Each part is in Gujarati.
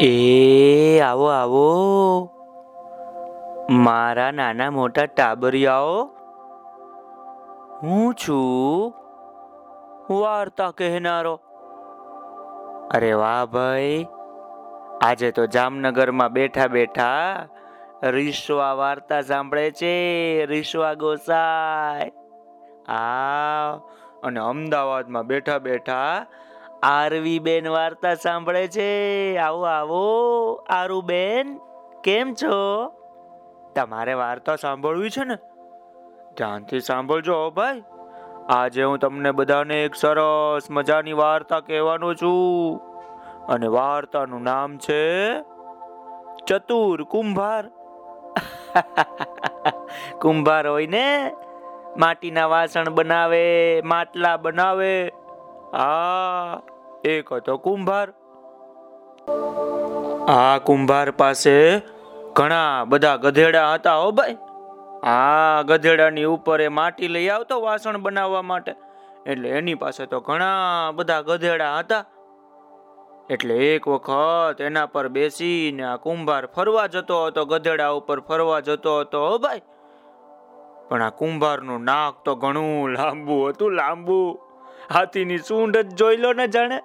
એ આવો આવો. મારા નાના મોટા ટાબરિયાઓ, હું છું વાર્તા કહેનારો. અરે વાહ ભાઈ, આજે તો જામનગરમાં બેઠા બેઠા રીસવા વાર્તા સાંભળે છે રીસવા ગોસાઈ. આ, અને અમદાવાદમાં બેઠા બેઠા આરવી બેન વાર્તા સાંભળે છે. આવો આવો. આરુ બેન કેમ છો? તમારે વાર્તા સાંભળવી છે ને? ધ્યાનથી સાંભળજો ભાઈ. આજે હું તમને બધાને એક સરસ મજાની વાર્તા કહેવાનો છું. અને વાર્તાનું નામ છે ચતુર કુંભાર. કુંભાર હોય ને? માટીના વાસણ બનાવે, માટલા બનાવે. આ એક હતો કુંભાર. આ કુંભાર પાસે ઘણા બધા ગધેડા હતા હો ભાઈ. આ ગધેડાની ઉપર એ માટી લઈ આવતો વાસણ બનાવવા માટે. એટલે એની પાસે તો ઘણા બધા ગધેડા હતા. એટલે એક વખત એના પર બેસીને આ કુંભાર ફરવા જતો હતો, ગધેડા ઉપર ફરવા જતો હતો હો ભાઈ. પણ આ કુંભારનું નાક તો ઘણું લાંબુ હતું, લાંબુ. હાથીની સૂંઢ જ જોઈ લો ને જાણે.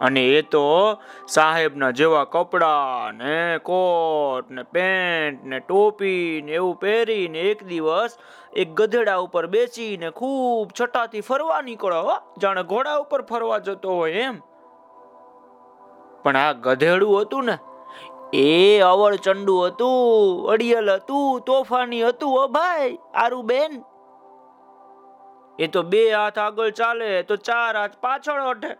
અને એ તો સાહેબના જેવા કપડા ને કોટ ને પેન્ટ ને ટોપી ને એવું પહેરીને એક દિવસ એક ગધેડા ઉપર બેસીને ખૂબ છટાથી ફરવા નીકળ્યો હો. જાણે ઘોડા ઉપર ફરવા જતો હોય એમ. પણ આ ગધેડું હતું ને, એ અવળચંડુ હતું, અડિયલ હતું, તોફાની હતું ઓ ભાઈ આરું બેન એ તો બે હાથ આગળ ચાલે, તો ચાર હાથ પાછળ હટે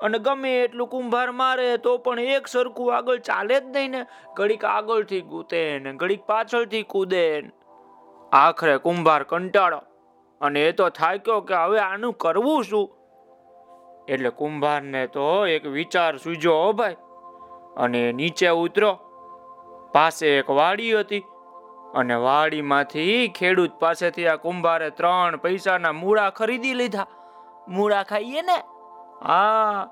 અને ગમે એટલું કુંભાર મારે તો પણ એક સરખું આગળ ચાલે જ નહીં ને. ઘડીક આગળથી કૂદે ને ઘડીક પાછળથી કૂદે આખરે કુંભાર કંટાળો. અને એ તો થાક્યો કે હવે આનું કરવું શું? એટલે કુંભારને તો એક વિચાર સૂજ્યો હો ભાઈ. અને નીચે ઉતરો. પાસે એક વાડી હતી. અને વાડીમાંથી ખેડૂત પાસેથી આ કુંભારે ત્રણ પૈસાના મૂળા ખરીદી લીધા. મૂળા ખાઈએ ને? હા.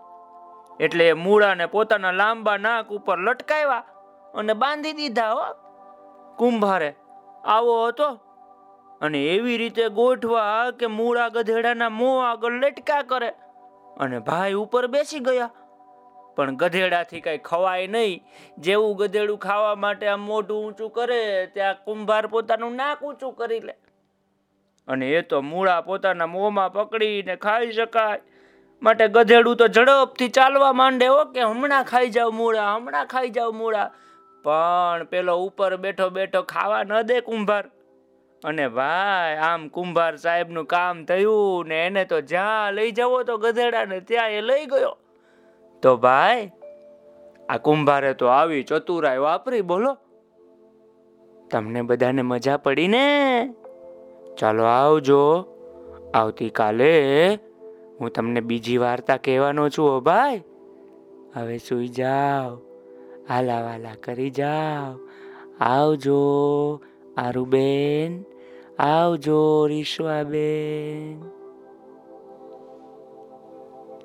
એટલે મૂળાને પોતાના લાંબા નાક ઉપર લટકાવ્યા અને બાંધી દીધા હો. કુંભારે આવો હતો અને એવી રીતે ગોઠવા કે મૂળા ગધેડાના મોં આગળ લટકા કરે અને ભાઈ ઉપર બેસી ગયા. પણ ગધેડાથી કઈ ખવાય નહીં. જેવું ગધેડું ખાવા માટે આમ મોઢું ઊંચું કરે, ત્યાં કુંભાર પોતાનું નાક ઊંચું કરી લે. અને એ તો મૂળા પોતાના મોંમાં પકડીને ખાઈ શકાય. માટે ગધેડું તો ઝડપથી ચાલવા માંડે ઓકે હમણાં ખાઈ જાવ મૂળા, હમણાં ખાઈ જાવ મૂળા. પણ પેલો ઉપર બેઠો બેઠો ખાવા ન દે કુંભાર. અને ભાઈ, આમ કુંભાર સાહેબનું કામ થયું ને એને તો જ્યાં લઈ જવો તો ગધેડાને ત્યાં એ લઈ ગયો. તો ભાઈ, આ કુંભારે તો આવી ચતુરાઈ વાપરી, બોલો. તમને બધાને મજા પડી ને ચાલો આવજો. આવતીકાલે હું તમને બીજી વાર્તા કહેવાનો છું, હો ભાઈ. હવે સુઈ જાઓ આલા વાલા કરી જાઓ. આવજો, આરુબેન. આવજો, રીશ્વાબેન.